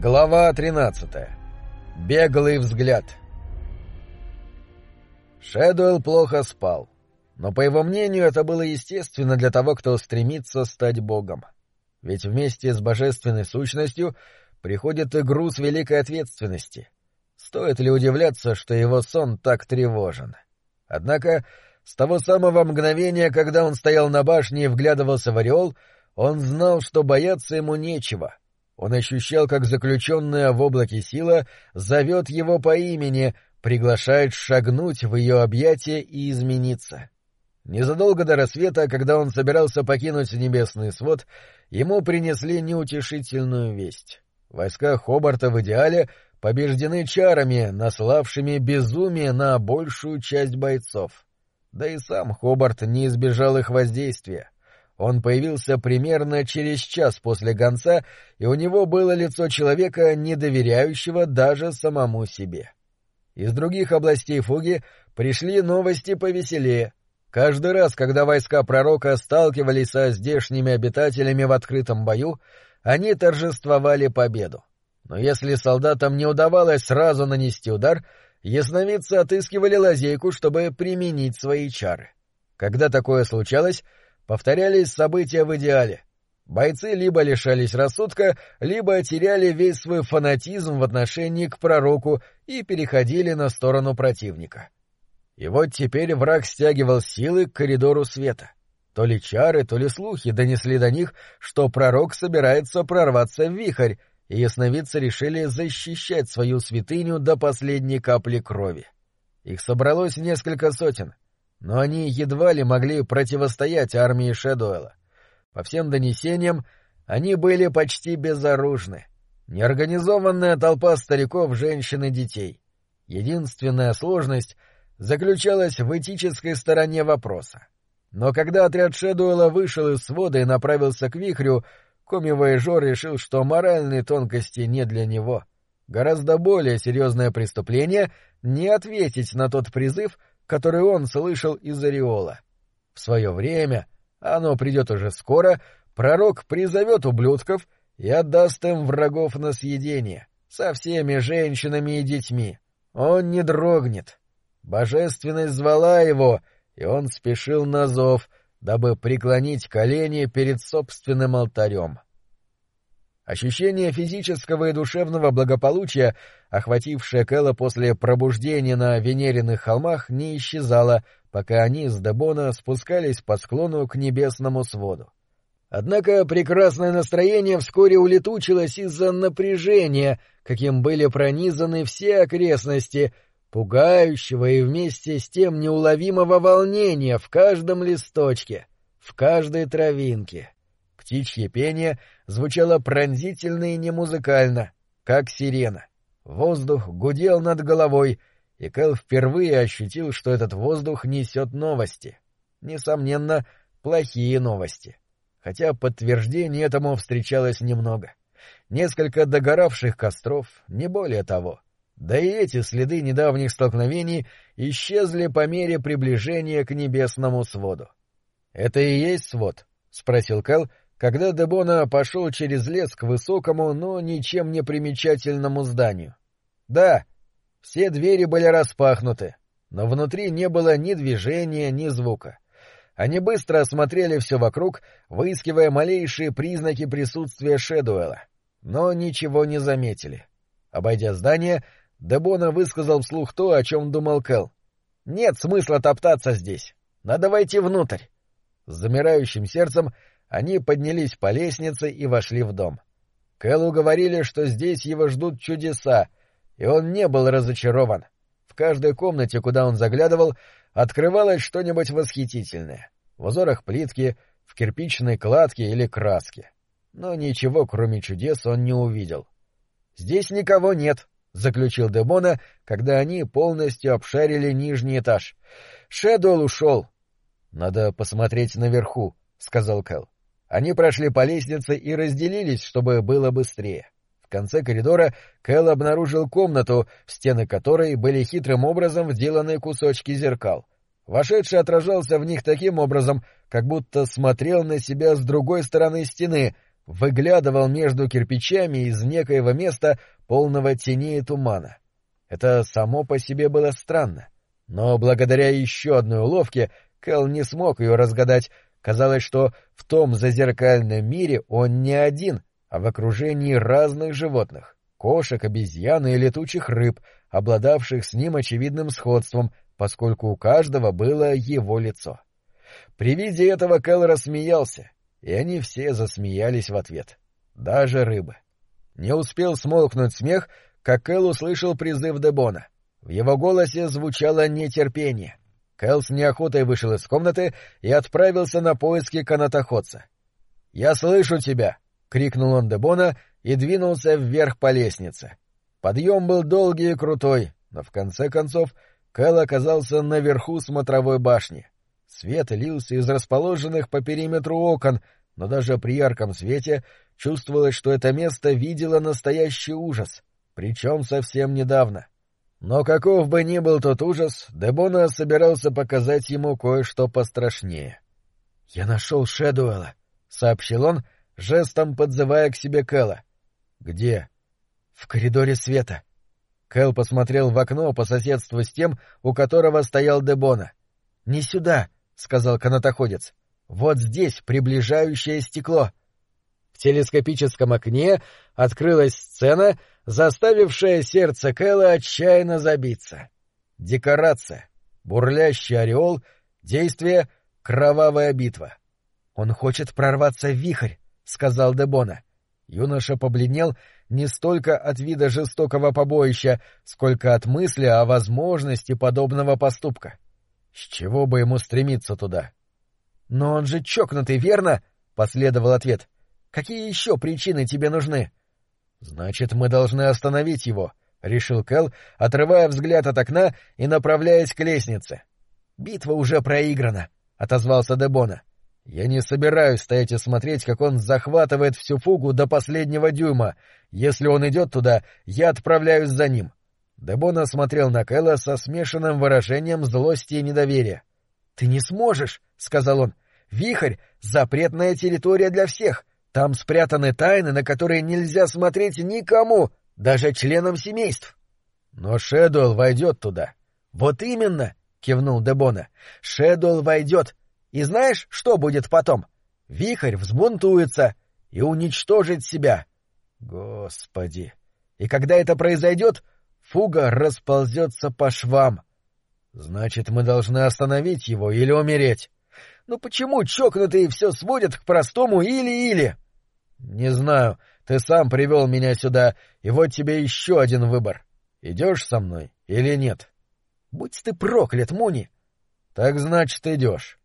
Глава 13. Беглый взгляд. Шэдуэлл плохо спал. Но, по его мнению, это было естественно для того, кто стремится стать богом. Ведь вместе с божественной сущностью приходит и груз великой ответственности. Стоит ли удивляться, что его сон так тревожен? Однако, с того самого мгновения, когда он стоял на башне и вглядывался в ореол, он знал, что бояться ему нечего. Он ощущал, как заключенная в облаке сила зовет его по имени, приглашает шагнуть в ее объятия и измениться. Незадолго до рассвета, когда он собирался покинуть небесный свод, ему принесли неутешительную весть. Войска Хобарта в идеале побеждены чарами, наславшими безумие на большую часть бойцов. Да и сам Хобарт не избежал их воздействия. Он появился примерно через час после гонца, и у него было лицо человека, не доверяющего даже самому себе. Из других областей фуги пришли новости повеселее — Каждый раз, когда войска пророка сталкивались со здешними обитателями в открытом бою, они торжествовали победу. Но если солдатам не удавалось сразу нанести удар, ясновидцы отыскивали лазейку, чтобы применить свои чары. Когда такое случалось, повторялись события в идеале. Бойцы либо лишались рассудка, либо теряли весь свой фанатизм в отношении к пророку и переходили на сторону противника. И вот теперь враг стягивал силы к коридору света. То ли чары, то ли слухи донесли до них, что пророк собирается прорваться в вихрь, и ясновидцы решили защищать свою святыню до последней капли крови. Их собралось несколько сотен, но они едва ли могли противостоять армии Шэдуэла. По всем донесениям, они были почти безоружны. Неорганизованная толпа стариков, женщин и детей. Единственная сложность — заключалась в этической стороне вопроса. Но когда отряд Шэдуэла вышел из свода и направился к вихрю, Коми-Вояжор решил, что моральные тонкости не для него. Гораздо более серьезное преступление — не ответить на тот призыв, который он слышал из Ореола. В свое время, оно придет уже скоро, пророк призовет ублюдков и отдаст им врагов на съедение, со всеми женщинами и детьми. Он не дрогнет, Божественность звала его, и он спешил на зов, дабы преклонить колени перед собственным алтарем. Ощущение физического и душевного благополучия, охватившее Кэлла после пробуждения на Венериных холмах, не исчезало, пока они с Дебона спускались по склону к небесному своду. Однако прекрасное настроение вскоре улетучилось из-за напряжения, каким были пронизаны все окрестности — пугающего и вместе с тем неуловимого волнения в каждом листочке, в каждой травинке. Птичье пение звучало пронзительно и немузыкально, как сирена. Воздух гудел над головой, и Кэл впервые ощутил, что этот воздух несет новости. Несомненно, плохие новости. Хотя подтверждений этому встречалось немного. Несколько догоравших костров, не более того — да и эти следы недавних столкновений исчезли по мере приближения к небесному своду. — Это и есть свод? — спросил Кэл, когда Дебона пошел через лес к высокому, но ничем не примечательному зданию. — Да, все двери были распахнуты, но внутри не было ни движения, ни звука. Они быстро осмотрели все вокруг, выискивая малейшие признаки присутствия Шэдуэла, но ничего не заметили. Обойдя здание, Дебона высказал вслух то, о чем думал Кэл. «Нет смысла топтаться здесь. Надо войти внутрь». С замирающим сердцем они поднялись по лестнице и вошли в дом. Кэлу говорили, что здесь его ждут чудеса, и он не был разочарован. В каждой комнате, куда он заглядывал, открывалось что-нибудь восхитительное. В узорах плитки, в кирпичной кладке или краске. Но ничего, кроме чудес, он не увидел. «Здесь никого нет», — заключил Демона, когда они полностью обшарили нижний этаж. — Шэдуэлл ушел. — Надо посмотреть наверху, — сказал Кэл. Они прошли по лестнице и разделились, чтобы было быстрее. В конце коридора Кэл обнаружил комнату, в стены которой были хитрым образом вделаны кусочки зеркал. Вошедший отражался в них таким образом, как будто смотрел на себя с другой стороны стены, выглядывал между кирпичами из некоего места, полного теней и тумана. Это само по себе было странно. Но благодаря еще одной уловке Кэл не смог ее разгадать. Казалось, что в том зазеркальном мире он не один, а в окружении разных животных — кошек, обезьян и летучих рыб, обладавших с ним очевидным сходством, поскольку у каждого было его лицо. При виде этого Кэл рассмеялся, и они все засмеялись в ответ. Даже рыбы. Не успел смолкнуть смех, как Кэл услышал призыв Дебона. В его голосе звучало нетерпение. Кэл неохотой вышел из комнаты и отправился на поиски канатоходца. «Я слышу тебя!» — крикнул он Дебона и двинулся вверх по лестнице. Подъем был долгий и крутой, но в конце концов Кэл оказался наверху смотровой башни. Свет лился из расположенных по периметру окон, но даже при ярком свете чувствовалось, что это место видело настоящий ужас, причем совсем недавно. Но каков бы ни был тот ужас, Дебона собирался показать ему кое-что пострашнее. — Я нашел Шэдуэла, — сообщил он, жестом подзывая к себе Кэла. — Где? — В коридоре света. Кэл посмотрел в окно по соседству с тем, у которого стоял Дебона. — Не сюда, — сказал канатоходец. — Вот здесь приближающее стекло. В телескопическом окне открылась сцена, заставившая сердце Кэла отчаянно забиться. Декорация, бурлящий ореол, действие — кровавая битва. — Он хочет прорваться в вихрь, — сказал Дебона. Юноша побледнел не столько от вида жестокого побоища, сколько от мысли о возможности подобного поступка. С чего бы ему стремиться туда? — Но он же чокнутый, верно? — последовал ответ. — Какие еще причины тебе нужны? — Значит, мы должны остановить его, — решил Кэл, отрывая взгляд от окна и направляясь к лестнице. — Битва уже проиграна, — отозвался Дебона. — Я не собираюсь стоять и смотреть, как он захватывает всю фугу до последнего дюйма. Если он идет туда, я отправляюсь за ним. Дебона смотрел на Кэла со смешанным выражением злости и недоверия. — Ты не сможешь, — сказал он. — Вихрь — запретная территория для всех. Там спрятаны тайны, на которые нельзя смотреть никому, даже членам семейств. — Но Шэдуэлл войдет туда. — Вот именно, — кивнул Дебона. — Шэдуэлл войдет. И знаешь, что будет потом? Вихрь взбунтуется и уничтожит себя. Господи! И когда это произойдет, фуга расползется по швам. Значит, мы должны остановить его или умереть. Ну почему чокнутые все сводят к простому или-или? Не знаю, ты сам привел меня сюда, и вот тебе еще один выбор. Идешь со мной или нет? Будь ты проклят, Муни! Так значит, идешь.